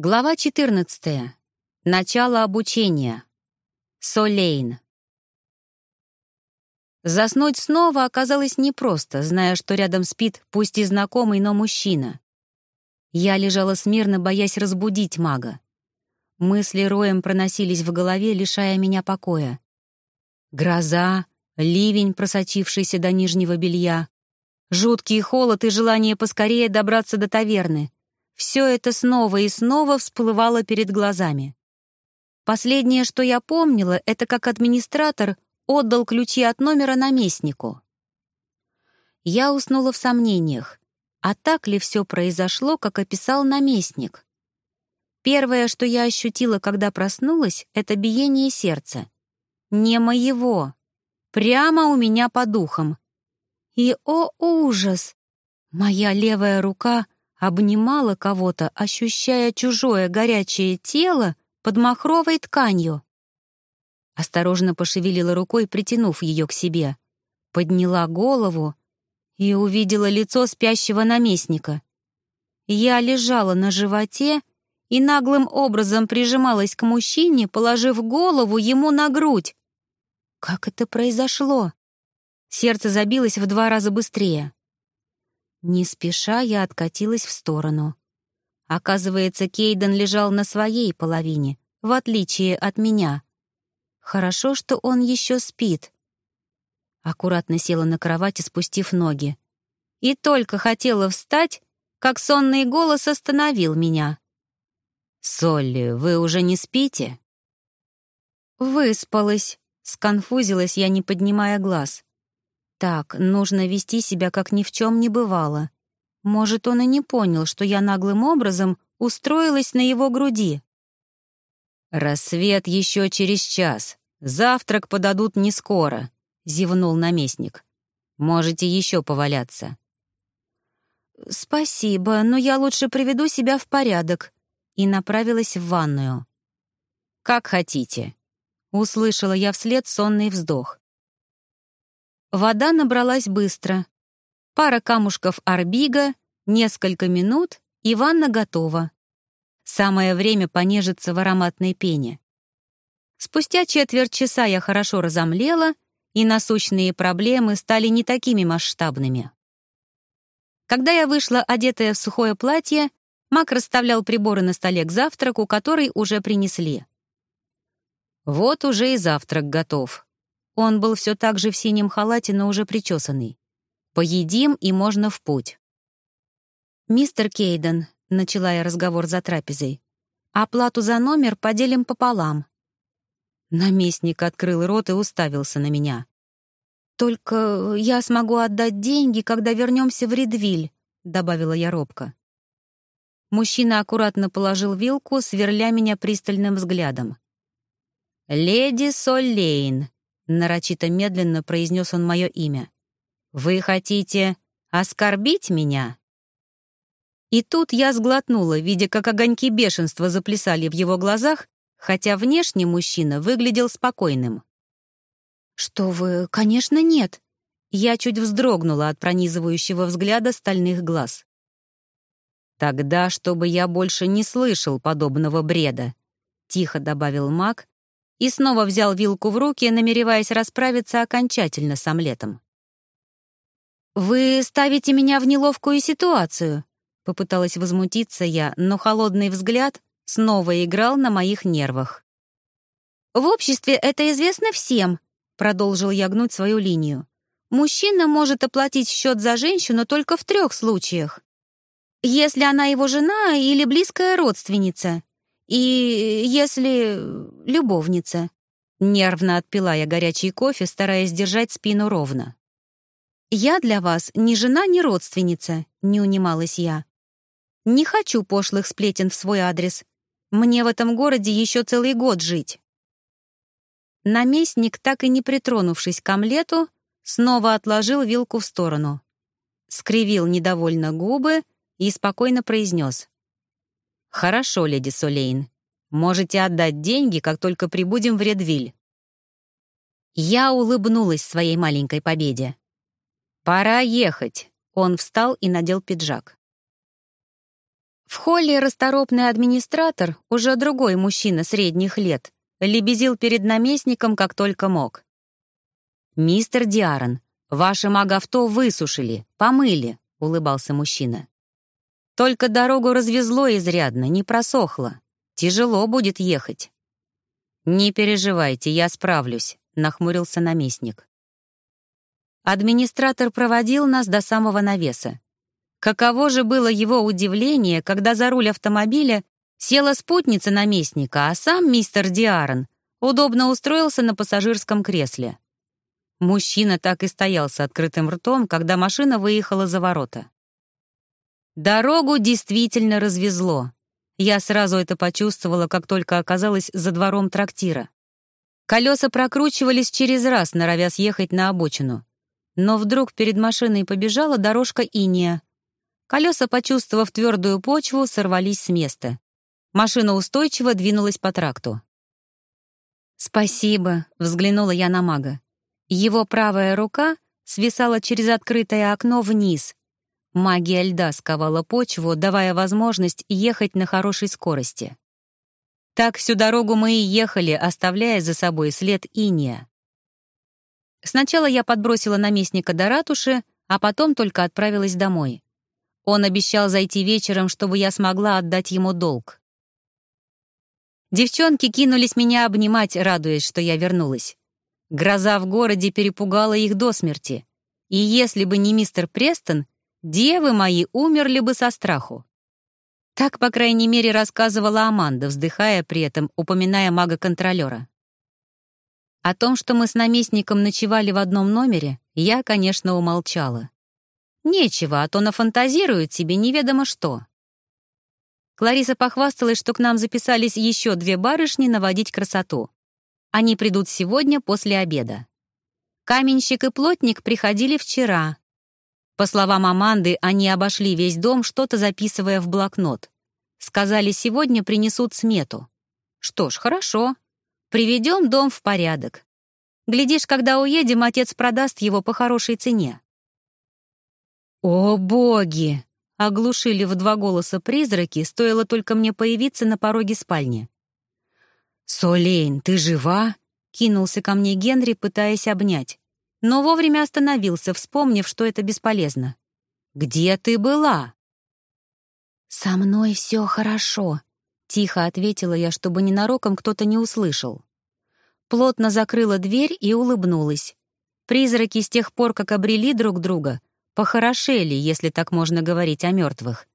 Глава 14. Начало обучения. Солейн. Заснуть снова оказалось непросто, зная, что рядом спит, пусть и знакомый, но мужчина. Я лежала смирно, боясь разбудить мага. Мысли роем проносились в голове, лишая меня покоя. Гроза, ливень, просочившийся до нижнего белья, жуткий холод и желание поскорее добраться до таверны — все это снова и снова всплывало перед глазами. Последнее, что я помнила, это как администратор отдал ключи от номера наместнику. Я уснула в сомнениях, а так ли все произошло, как описал наместник? Первое, что я ощутила, когда проснулась, это биение сердца. Не моего. Прямо у меня по духам. И, о ужас! Моя левая рука — обнимала кого-то, ощущая чужое горячее тело под махровой тканью. Осторожно пошевелила рукой, притянув ее к себе. Подняла голову и увидела лицо спящего наместника. Я лежала на животе и наглым образом прижималась к мужчине, положив голову ему на грудь. Как это произошло? Сердце забилось в два раза быстрее. Не спеша я откатилась в сторону. Оказывается, Кейден лежал на своей половине, в отличие от меня. Хорошо, что он еще спит. Аккуратно села на кровати, спустив ноги. И только хотела встать, как сонный голос остановил меня. «Солли, вы уже не спите?» «Выспалась», — сконфузилась я, не поднимая глаз. Так, нужно вести себя, как ни в чем не бывало. Может, он и не понял, что я наглым образом устроилась на его груди. «Рассвет еще через час. Завтрак подадут не скоро», — зевнул наместник. «Можете еще поваляться». «Спасибо, но я лучше приведу себя в порядок», и направилась в ванную. «Как хотите», — услышала я вслед сонный вздох. Вода набралась быстро. Пара камушков арбига, несколько минут, и ванна готова. Самое время понежиться в ароматной пене. Спустя четверть часа я хорошо разомлела, и насущные проблемы стали не такими масштабными. Когда я вышла, одетая в сухое платье, Мак расставлял приборы на столе к завтраку, который уже принесли. «Вот уже и завтрак готов», он был все так же в синем халате, но уже причесанный. «Поедим, и можно в путь». «Мистер Кейден», — начала я разговор за трапезой, «оплату за номер поделим пополам». Наместник открыл рот и уставился на меня. «Только я смогу отдать деньги, когда вернемся в Редвиль», — добавила я робко. Мужчина аккуратно положил вилку, сверля меня пристальным взглядом. «Леди Соллейн», Нарочито медленно произнес он мое имя. «Вы хотите оскорбить меня?» И тут я сглотнула, видя, как огоньки бешенства заплясали в его глазах, хотя внешне мужчина выглядел спокойным. «Что вы, конечно, нет!» Я чуть вздрогнула от пронизывающего взгляда стальных глаз. «Тогда, чтобы я больше не слышал подобного бреда», — тихо добавил маг, и снова взял вилку в руки, намереваясь расправиться окончательно с омлетом. «Вы ставите меня в неловкую ситуацию», — попыталась возмутиться я, но холодный взгляд снова играл на моих нервах. «В обществе это известно всем», — продолжил я гнуть свою линию. «Мужчина может оплатить счет за женщину только в трех случаях. Если она его жена или близкая родственница, и если... любовница. Нервно отпила я горячий кофе, стараясь держать спину ровно. «Я для вас ни жена, ни родственница», — не унималась я. «Не хочу пошлых сплетен в свой адрес. Мне в этом городе еще целый год жить». Наместник, так и не притронувшись к омлету, снова отложил вилку в сторону. Скривил недовольно губы и спокойно произнес. «Хорошо, леди Солейн. Можете отдать деньги, как только прибудем в Редвиль». Я улыбнулась своей маленькой победе. «Пора ехать», — он встал и надел пиджак. В холле расторопный администратор, уже другой мужчина средних лет, лебезил перед наместником как только мог. «Мистер Диарон, ваше магавто высушили, помыли», — улыбался мужчина. «Только дорогу развезло изрядно, не просохло. Тяжело будет ехать». «Не переживайте, я справлюсь», — нахмурился наместник. Администратор проводил нас до самого навеса. Каково же было его удивление, когда за руль автомобиля села спутница наместника, а сам мистер Диарон удобно устроился на пассажирском кресле. Мужчина так и стоял с открытым ртом, когда машина выехала за ворота. Дорогу действительно развезло. Я сразу это почувствовала, как только оказалась за двором трактира. Колеса прокручивались через раз, норовя съехать на обочину. Но вдруг перед машиной побежала дорожка иния, Колеса, почувствовав твердую почву, сорвались с места. Машина устойчиво двинулась по тракту. «Спасибо», — взглянула я на мага. Его правая рука свисала через открытое окно вниз. Магия льда сковала почву, давая возможность ехать на хорошей скорости. Так всю дорогу мы и ехали, оставляя за собой след иния. Сначала я подбросила наместника до ратуши, а потом только отправилась домой. Он обещал зайти вечером, чтобы я смогла отдать ему долг. Девчонки кинулись меня обнимать, радуясь, что я вернулась. Гроза в городе перепугала их до смерти. И если бы не мистер Престон, девы мои умерли бы со страху. Так, по крайней мере, рассказывала Аманда, вздыхая при этом, упоминая мага-контролера. О том, что мы с наместником ночевали в одном номере, я, конечно, умолчала. Нечего, а то нафантазируют себе неведомо что. Клариса похвасталась, что к нам записались еще две барышни наводить красоту. Они придут сегодня после обеда. Каменщик и плотник приходили вчера. По словам Аманды, они обошли весь дом, что-то записывая в блокнот. Сказали, сегодня принесут смету. Что ж, хорошо. Приведем дом в порядок. Глядишь, когда уедем, отец продаст его по хорошей цене. «О, боги!» — оглушили в два голоса призраки, стоило только мне появиться на пороге спальни. «Солейн, ты жива?» — кинулся ко мне Генри, пытаясь обнять. Но вовремя остановился, вспомнив, что это бесполезно. «Где ты была?» «Со мной все хорошо», — тихо ответила я, чтобы ненароком кто-то не услышал. Плотно закрыла дверь и улыбнулась. Призраки с тех пор, как обрели друг друга, похорошели, если так можно говорить о мертвых.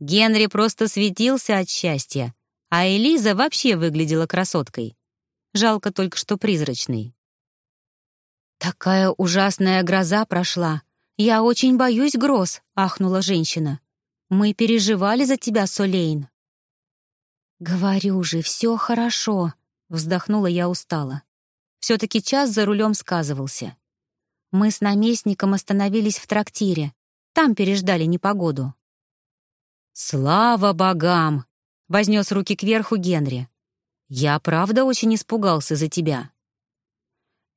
Генри просто светился от счастья, а Элиза вообще выглядела красоткой. Жалко только, что призрачный. «Такая ужасная гроза прошла. Я очень боюсь гроз», — ахнула женщина. «Мы переживали за тебя, Солейн». «Говорю же, все хорошо», — вздохнула я устало. Все-таки час за рулем сказывался. Мы с наместником остановились в трактире. Там переждали непогоду. «Слава богам!» — вознес руки кверху Генри. «Я правда очень испугался за тебя».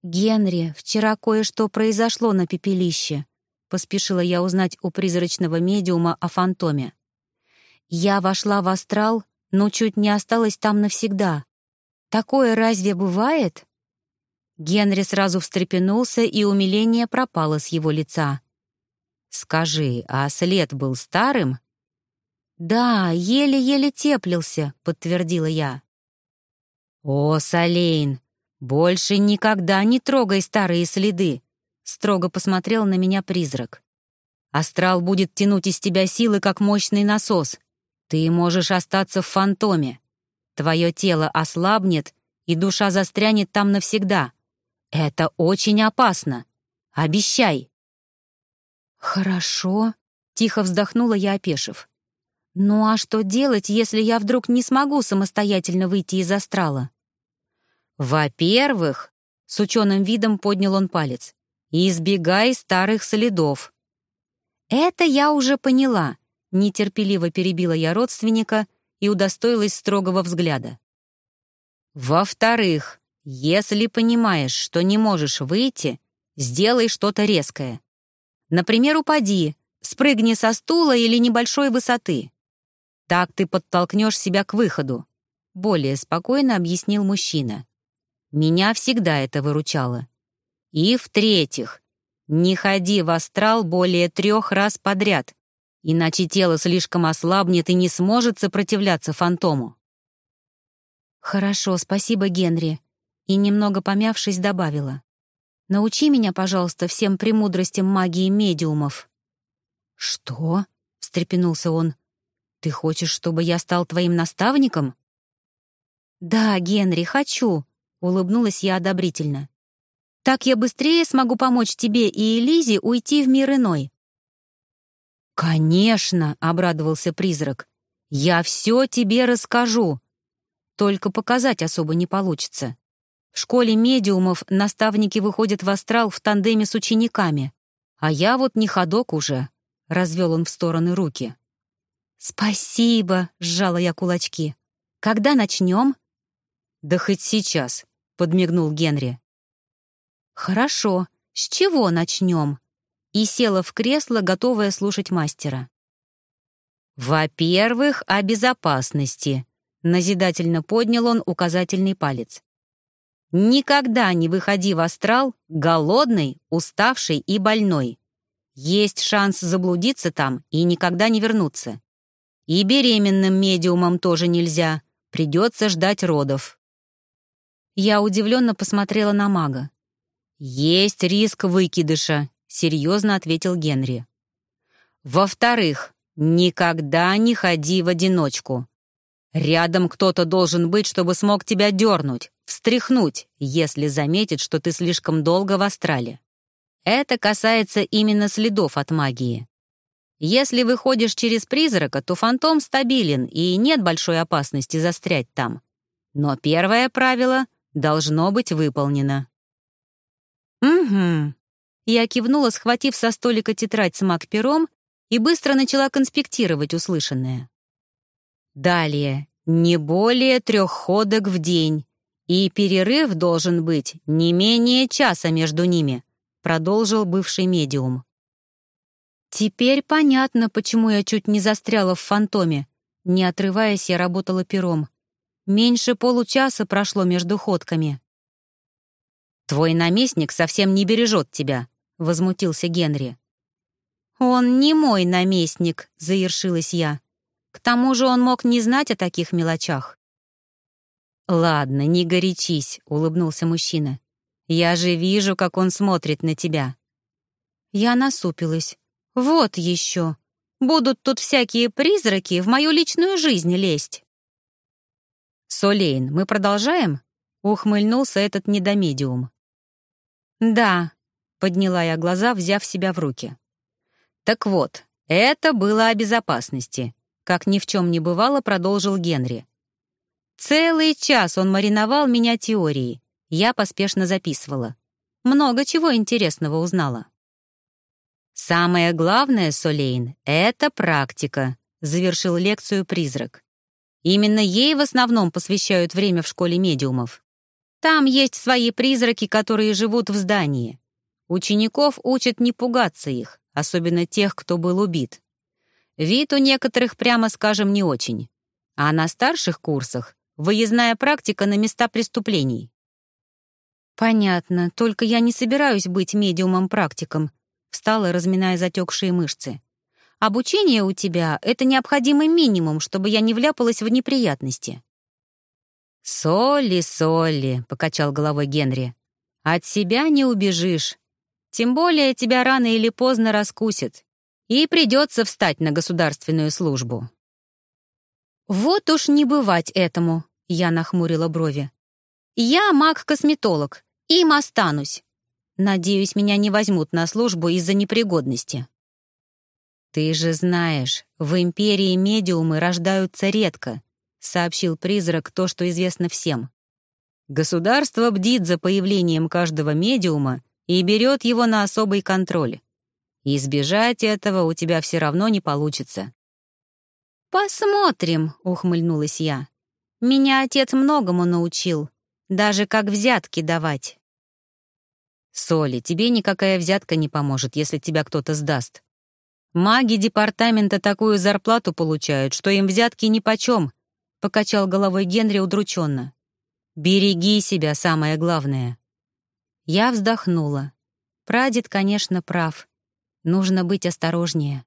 «Генри, вчера кое-что произошло на пепелище», — поспешила я узнать у призрачного медиума о фантоме. «Я вошла в астрал, но чуть не осталась там навсегда. Такое разве бывает?» Генри сразу встрепенулся, и умиление пропало с его лица. «Скажи, а след был старым?» «Да, еле-еле теплился», — подтвердила я. «О, Солейн, больше никогда не трогай старые следы», — строго посмотрел на меня призрак. «Астрал будет тянуть из тебя силы, как мощный насос. Ты можешь остаться в фантоме. Твое тело ослабнет, и душа застрянет там навсегда. Это очень опасно. Обещай. Хорошо, тихо вздохнула я, опешив. Ну а что делать, если я вдруг не смогу самостоятельно выйти из астрала? Во-первых, с ученым видом поднял он палец, избегай старых следов. Это я уже поняла, нетерпеливо перебила я родственника и удостоилась строгого взгляда. Во-вторых, если понимаешь, что не можешь выйти, сделай что-то резкое. Например, упади, спрыгни со стула или небольшой высоты. Так ты подтолкнешь себя к выходу», — более спокойно объяснил мужчина. «Меня всегда это выручало. И в-третьих, не ходи в астрал более трех раз подряд, иначе тело слишком ослабнет и не сможет сопротивляться фантому». «Хорошо, спасибо, Генри», и, немного помявшись, добавила. «Научи меня, пожалуйста, всем премудростям магии медиумов». «Что?» — встрепенулся он. «Ты хочешь, чтобы я стал твоим наставником?» «Да, Генри, хочу», — улыбнулась я одобрительно. «Так я быстрее смогу помочь тебе и Элизе уйти в мир иной». «Конечно», — обрадовался призрак. «Я все тебе расскажу. Только показать особо не получится. В школе медиумов наставники выходят в астрал в тандеме с учениками. А я вот не ходок уже», — развел он в стороны руки. «Спасибо», — сжала я кулачки. «Когда начнем?» «Да хоть сейчас», — подмигнул Генри. «Хорошо. С чего начнем?» И села в кресло, готовая слушать мастера. «Во-первых, о безопасности», — назидательно поднял он указательный палец. Никогда не выходи в астрал голодный, уставший и больной. Есть шанс заблудиться там и никогда не вернуться. И беременным медиумам тоже нельзя, придется ждать родов. Я удивленно посмотрела на мага. «Есть риск выкидыша», — серьезно ответил Генри. «Во-вторых, никогда не ходи в одиночку. Рядом кто-то должен быть, чтобы смог тебя дернуть, встряхнуть, если заметит, что ты слишком долго в астрале. Это касается именно следов от магии. Если выходишь через призрака, то фантом стабилен и нет большой опасности застрять там. Но первое правило должно быть выполнено. «Угу». Я кивнула, схватив со столика тетрадь с маг-пером и быстро начала конспектировать услышанное. Далее, не более трех ходок в день, и перерыв должен быть не менее часа между ними, продолжил бывший медиум. Теперь понятно, почему я чуть не застряла в фантоме. Не отрываясь, я работала пером. Меньше получаса прошло между ходками. «Твой наместник совсем не бережет тебя», — возмутился Генри. «Он не мой наместник», — заершилась я. К тому же он мог не знать о таких мелочах. «Ладно, не горячись», — улыбнулся мужчина. «Я же вижу, как он смотрит на тебя». Я насупилась. «Вот еще. Будут тут всякие призраки в мою личную жизнь лезть». «Солейн, мы продолжаем?» — ухмыльнулся этот недомедиум. «Да», — подняла я глаза, взяв себя в руки. «Так вот, это было о безопасности. Как ни в чем не бывало, продолжил Генри. Целый час он мариновал меня теорией. Я поспешно записывала. Много чего интересного узнала. «Самое главное, Солейн, — это практика», — завершил лекцию призрак. Именно ей в основном посвящают время в школе медиумов. Там есть свои призраки, которые живут в здании. Учеников учат не пугаться их, особенно тех, кто был убит. Вид у некоторых, прямо скажем, не очень. А на старших курсах — выездная практика на места преступлений. «Понятно, только я не собираюсь быть медиумом-практиком», — встала, разминая затекшие мышцы. «Обучение у тебя — это необходимый минимум, чтобы я не вляпалась в неприятности». «Соли, соли», — покачал головой Генри. «От себя не убежишь. Тем более тебя рано или поздно раскусят и придется встать на государственную службу. «Вот уж не бывать этому», — я нахмурила брови. «Я маг-косметолог, им останусь. Надеюсь, меня не возьмут на службу из-за непригодности». «Ты же знаешь, в Империи медиумы рождаются редко», — сообщил призрак то, что известно всем. «Государство бдит за появлением каждого медиума и берет его на особый контроль. Избежать этого у тебя все равно не получится». «Посмотрим», — ухмыльнулась я. «Меня отец многому научил, даже как взятки давать». «Соли, тебе никакая взятка не поможет, если тебя кто-то сдаст. Маги департамента такую зарплату получают, что им взятки нипочем, покачал головой Генри удрученно. Береги себя, самое главное. Я вздохнула. Прадед, конечно, прав. Нужно быть осторожнее.